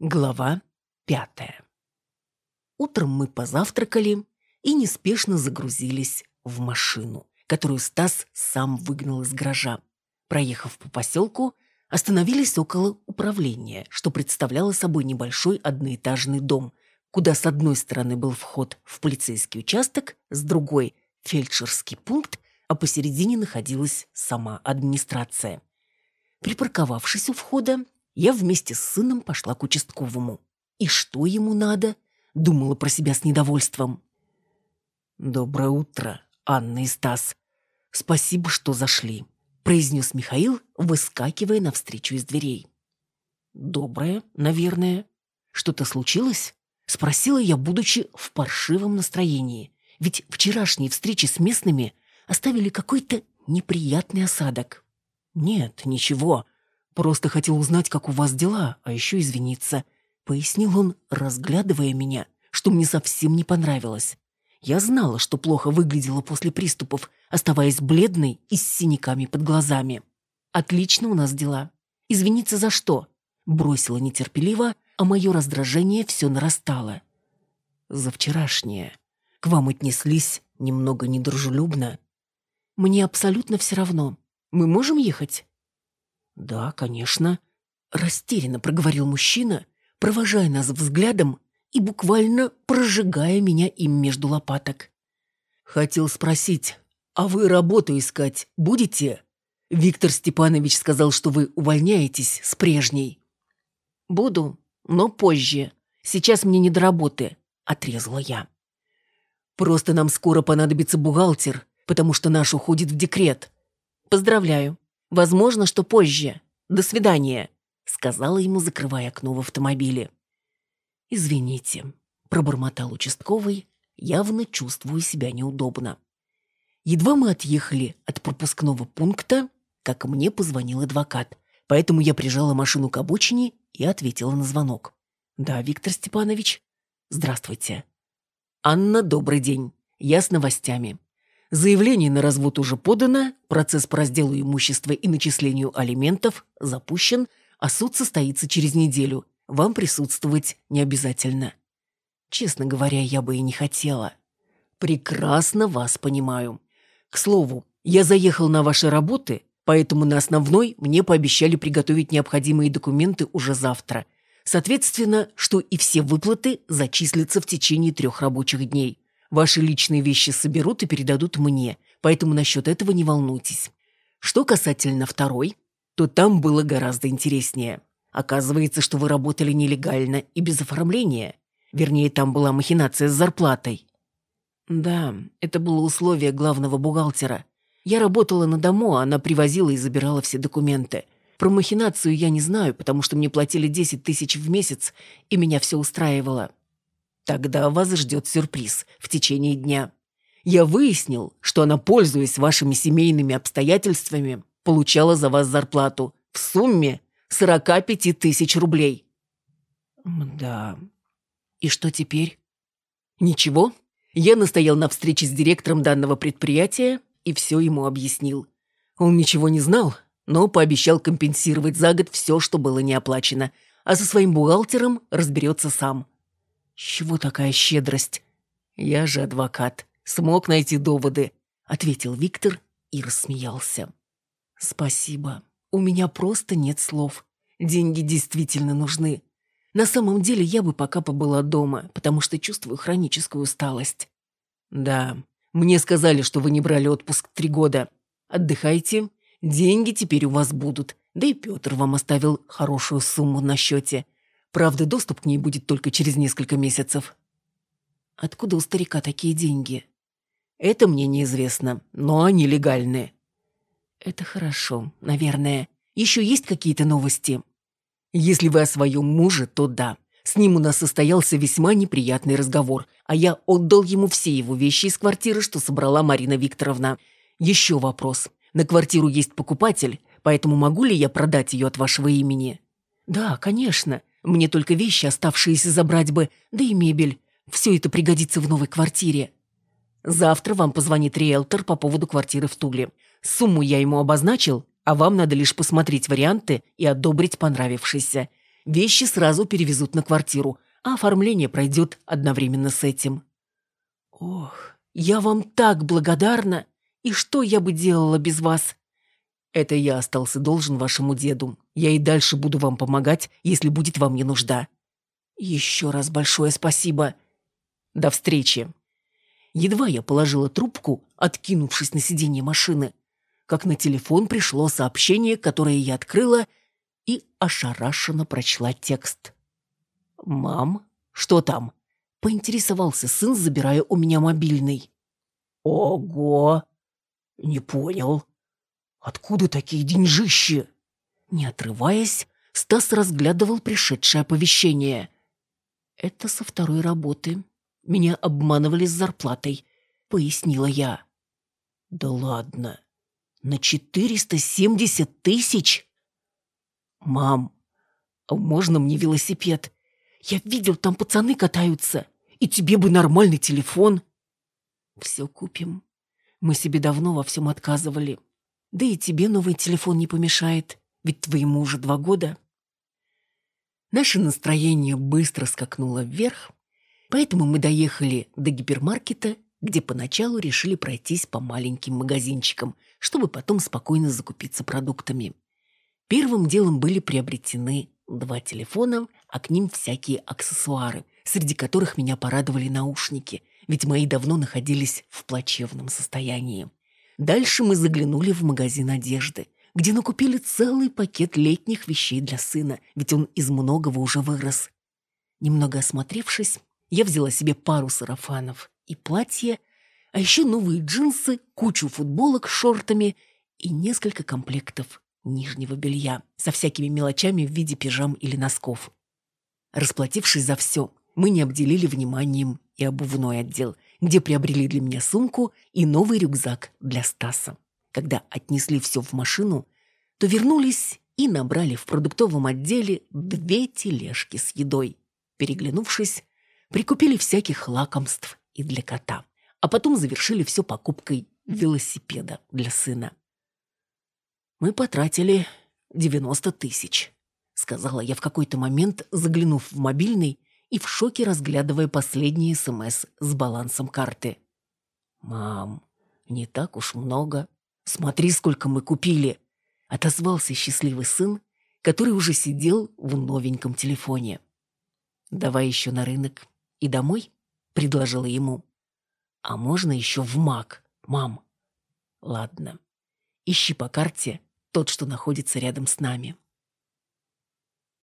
Глава пятая. Утром мы позавтракали и неспешно загрузились в машину, которую Стас сам выгнал из гаража. Проехав по поселку, остановились около управления, что представляло собой небольшой одноэтажный дом, куда с одной стороны был вход в полицейский участок, с другой – фельдшерский пункт, а посередине находилась сама администрация. Припарковавшись у входа, я вместе с сыном пошла к участковому. И что ему надо? Думала про себя с недовольством. «Доброе утро, Анна и Стас. Спасибо, что зашли», — произнес Михаил, выскакивая навстречу из дверей. «Доброе, наверное. Что-то случилось?» — спросила я, будучи в паршивом настроении. Ведь вчерашние встречи с местными оставили какой-то неприятный осадок. «Нет, ничего. Просто хотел узнать, как у вас дела, а еще извиниться», — пояснил он, разглядывая меня, что мне совсем не понравилось. Я знала, что плохо выглядела после приступов, оставаясь бледной и с синяками под глазами. «Отлично у нас дела. Извиниться за что?» Бросила нетерпеливо, а мое раздражение все нарастало. «За вчерашнее. К вам отнеслись немного недружелюбно». «Мне абсолютно все равно. Мы можем ехать?» «Да, конечно», — растерянно проговорил мужчина, провожая нас взглядом и буквально прожигая меня им между лопаток. «Хотел спросить, а вы работу искать будете?» Виктор Степанович сказал, что вы увольняетесь с прежней. «Буду, но позже. Сейчас мне не до работы», — отрезала я. «Просто нам скоро понадобится бухгалтер, потому что наш уходит в декрет». «Поздравляю. Возможно, что позже. До свидания», — сказала ему, закрывая окно в автомобиле. «Извините», — пробормотал участковый, явно чувствую себя неудобно. Едва мы отъехали от пропускного пункта, как мне позвонил адвокат, поэтому я прижала машину к обочине и ответила на звонок. «Да, Виктор Степанович. Здравствуйте». «Анна, добрый день. Я с новостями. Заявление на развод уже подано, процесс по разделу имущества и начислению алиментов запущен, а суд состоится через неделю. Вам присутствовать не обязательно. Честно говоря, я бы и не хотела. Прекрасно вас понимаю. К слову, я заехал на ваши работы, поэтому на основной мне пообещали приготовить необходимые документы уже завтра. Соответственно, что и все выплаты зачислятся в течение трех рабочих дней. Ваши личные вещи соберут и передадут мне, поэтому насчет этого не волнуйтесь. Что касательно второй, то там было гораздо интереснее. Оказывается, что вы работали нелегально и без оформления. Вернее, там была махинация с зарплатой. Да, это было условие главного бухгалтера. Я работала на дому, а она привозила и забирала все документы. Про махинацию я не знаю, потому что мне платили 10 тысяч в месяц, и меня все устраивало. Тогда вас ждет сюрприз в течение дня. Я выяснил, что она, пользуясь вашими семейными обстоятельствами, получала за вас зарплату в сумме 45 тысяч рублей. Да. И что теперь? Ничего. Я настоял на встрече с директором данного предприятия и все ему объяснил. Он ничего не знал, но пообещал компенсировать за год все, что было не оплачено, а со своим бухгалтером разберется сам. «С чего такая щедрость?» «Я же адвокат. Смог найти доводы», — ответил Виктор и рассмеялся. «Спасибо. У меня просто нет слов. Деньги действительно нужны. На самом деле я бы пока побыла дома, потому что чувствую хроническую усталость». «Да, мне сказали, что вы не брали отпуск три года. Отдыхайте. Деньги теперь у вас будут. Да и Петр вам оставил хорошую сумму на счете. Правда, доступ к ней будет только через несколько месяцев. Откуда у старика такие деньги? Это мне неизвестно, но они легальные. Это хорошо, наверное. Еще есть какие-то новости? Если вы о своем муже, то да. С ним у нас состоялся весьма неприятный разговор, а я отдал ему все его вещи из квартиры, что собрала Марина Викторовна. Еще вопрос. На квартиру есть покупатель, поэтому могу ли я продать ее от вашего имени? Да, конечно. Мне только вещи, оставшиеся забрать бы, да и мебель. Все это пригодится в новой квартире. Завтра вам позвонит риэлтор по поводу квартиры в Туле. Сумму я ему обозначил, а вам надо лишь посмотреть варианты и одобрить понравившийся. Вещи сразу перевезут на квартиру, а оформление пройдет одновременно с этим. Ох, я вам так благодарна! И что я бы делала без вас? Это я остался должен вашему деду. Я и дальше буду вам помогать, если будет во мне нужда. Еще раз большое спасибо. До встречи. Едва я положила трубку, откинувшись на сиденье машины, как на телефон пришло сообщение, которое я открыла и ошарашенно прочла текст. «Мам, что там?» — поинтересовался сын, забирая у меня мобильный. «Ого! Не понял. Откуда такие деньжищи?» Не отрываясь, Стас разглядывал пришедшее оповещение. «Это со второй работы. Меня обманывали с зарплатой», — пояснила я. «Да ладно. На четыреста семьдесят тысяч?» «Мам, а можно мне велосипед? Я видел, там пацаны катаются. И тебе бы нормальный телефон». «Все купим. Мы себе давно во всем отказывали. Да и тебе новый телефон не помешает, ведь твоему уже два года». Наше настроение быстро скакнуло вверх, поэтому мы доехали до гипермаркета, где поначалу решили пройтись по маленьким магазинчикам, чтобы потом спокойно закупиться продуктами. Первым делом были приобретены два телефона, а к ним всякие аксессуары, среди которых меня порадовали наушники, ведь мои давно находились в плачевном состоянии. Дальше мы заглянули в магазин одежды, где накупили целый пакет летних вещей для сына, ведь он из многого уже вырос. Немного осмотревшись, я взяла себе пару сарафанов и платье, а еще новые джинсы, кучу футболок с шортами и несколько комплектов нижнего белья со всякими мелочами в виде пижам или носков. Расплатившись за все, мы не обделили вниманием и обувной отдел, где приобрели для меня сумку и новый рюкзак для Стаса. Когда отнесли все в машину, то вернулись и набрали в продуктовом отделе две тележки с едой. Переглянувшись, прикупили всяких лакомств и для кота, а потом завершили все покупкой велосипеда для сына. Мы потратили 90 тысяч, сказала я в какой-то момент, заглянув в мобильный и в шоке разглядывая последний СМС с балансом карты. «Мам, не так уж много. Смотри, сколько мы купили!» Отозвался счастливый сын, который уже сидел в новеньком телефоне. «Давай еще на рынок и домой?» — предложила ему. «А можно еще в МАК, мам?» «Ладно. Ищи по карте тот, что находится рядом с нами.